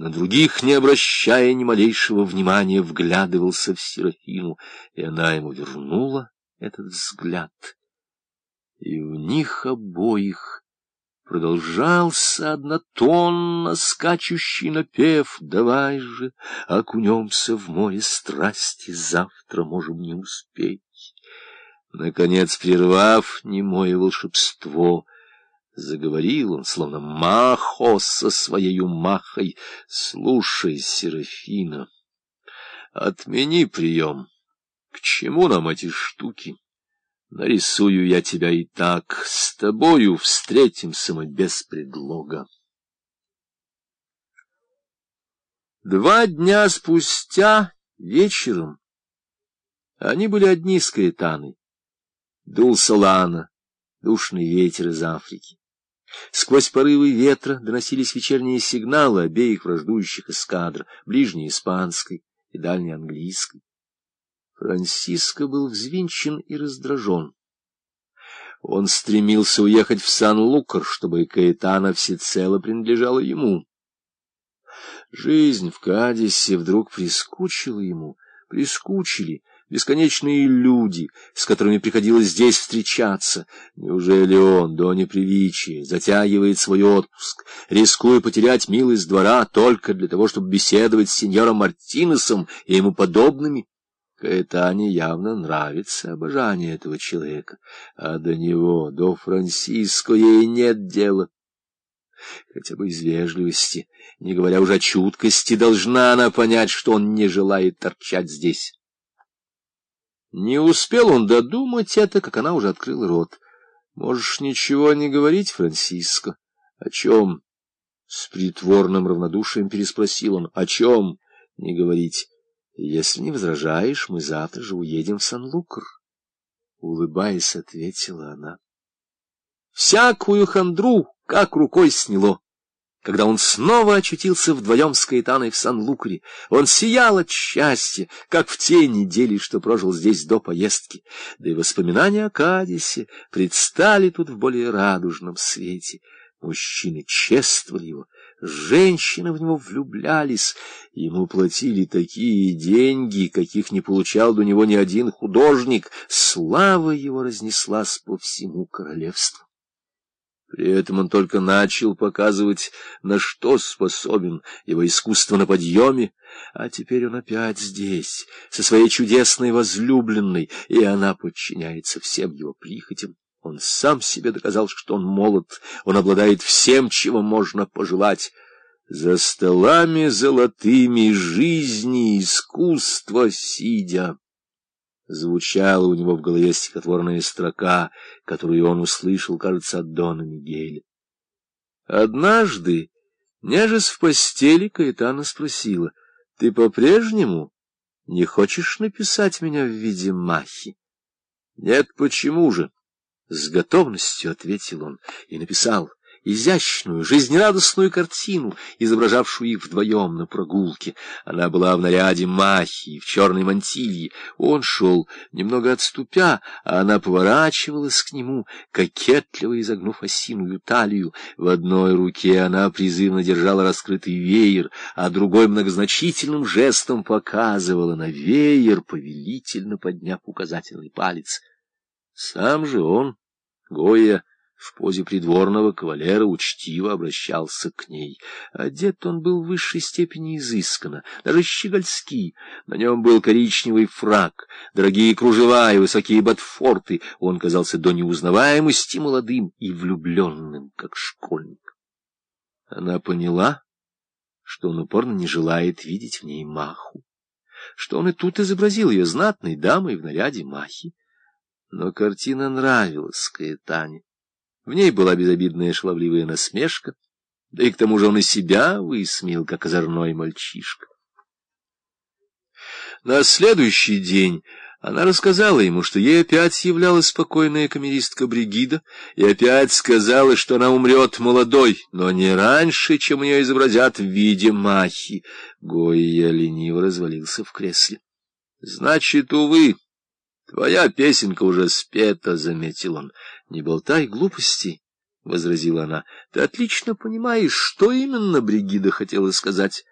на других, не обращая ни малейшего внимания, вглядывался в Серафину, и она ему вернула этот взгляд. И в них обоих продолжался однотонно скачущий напев «Давай же окунемся в море страсти, завтра можем не успеть». Наконец, прервав немое волшебство, заговорил он, словно махо со своей махой. Слушай, Серафина, отмени прием. К чему нам эти штуки? Нарисую я тебя и так. С тобою встретимся мы без предлога. Два дня спустя, вечером, они были одни с Каэтаной. Дул Солана, душный ветер из Африки. Сквозь порывы ветра доносились вечерние сигналы обеих враждующих эскадр, ближней испанской и дальней английской. Франциско был взвинчен и раздражен. Он стремился уехать в Сан-Лукар, чтобы Каэтана всецело принадлежала ему. Жизнь в Кадисе вдруг прискучила ему, прискучили — бесконечные люди, с которыми приходилось здесь встречаться. Неужели он, до неприличия, затягивает свой отпуск, рискуя потерять милость двора только для того, чтобы беседовать с сеньором Мартинесом и ему подобными? Каэтане явно нравится обожание этого человека, а до него, до Франциско, ей нет дела. Хотя бы из вежливости, не говоря уже о чуткости, должна она понять, что он не желает торчать здесь. Не успел он додумать это, как она уже открыла рот. — Можешь ничего не говорить, Франциско? — О чем? — с притворным равнодушием переспросил он. — О чем не говорить? — Если не возражаешь, мы завтра же уедем в Сан-Лукр. Улыбаясь, ответила она. Всякую хандру как рукой сняло. Когда он снова очутился вдвоем с Каэтаной в Сан-Лукаре, он сиял от счастья, как в те недели, что прожил здесь до поездки. Да и воспоминания о Кадисе предстали тут в более радужном свете. Мужчины чествовали его, женщины в него влюблялись, ему платили такие деньги, каких не получал до него ни один художник. Слава его разнеслась по всему королевству. При этом он только начал показывать, на что способен его искусство на подъеме, а теперь он опять здесь, со своей чудесной возлюбленной, и она подчиняется всем его прихотям. Он сам себе доказал, что он молод, он обладает всем, чего можно пожелать. За столами золотыми жизни искусство сидя звучала у него в голове стихотворная строка, которую он услышал, кажется, от Дона Мигеля. Однажды, нежесть в постели, Каэтана спросила, — Ты по-прежнему не хочешь написать меня в виде махи? — Нет, почему же? — с готовностью ответил он и написал — изящную, жизнерадостную картину, изображавшую их вдвоем на прогулке. Она была в наряде махи, в черной мантилье. Он шел, немного отступя, а она поворачивалась к нему, кокетливо изогнув осиную талию. В одной руке она призывно держала раскрытый веер, а другой многозначительным жестом показывала на веер, повелительно подняв указательный палец. Сам же он, Гоя, в позе придворного кавалера учтиво обращался к ней. Одет он был в высшей степени изысканно, даже щегольски. На нем был коричневый фрак, дорогие кружева и высокие ботфорты. Он казался до неузнаваемости молодым и влюбленным, как школьник. Она поняла, что он упорно не желает видеть в ней маху, что он и тут изобразил ее знатной дамой в наряде махи. Но картина нравилась Каэтане. В ней была безобидная шаловливая насмешка, да и к тому же он и себя высмеял, как озорной мальчишка. На следующий день она рассказала ему, что ей опять являлась покойная камеристка Бригида, и опять сказала, что она умрет молодой, но не раньше, чем ее изобразят в виде махи. Гойя лениво развалился в кресле. — Значит, увы, твоя песенка уже спета, — заметил он. Не болтай глупостей, — возразила она. — Ты отлично понимаешь, что именно Бригида хотела сказать.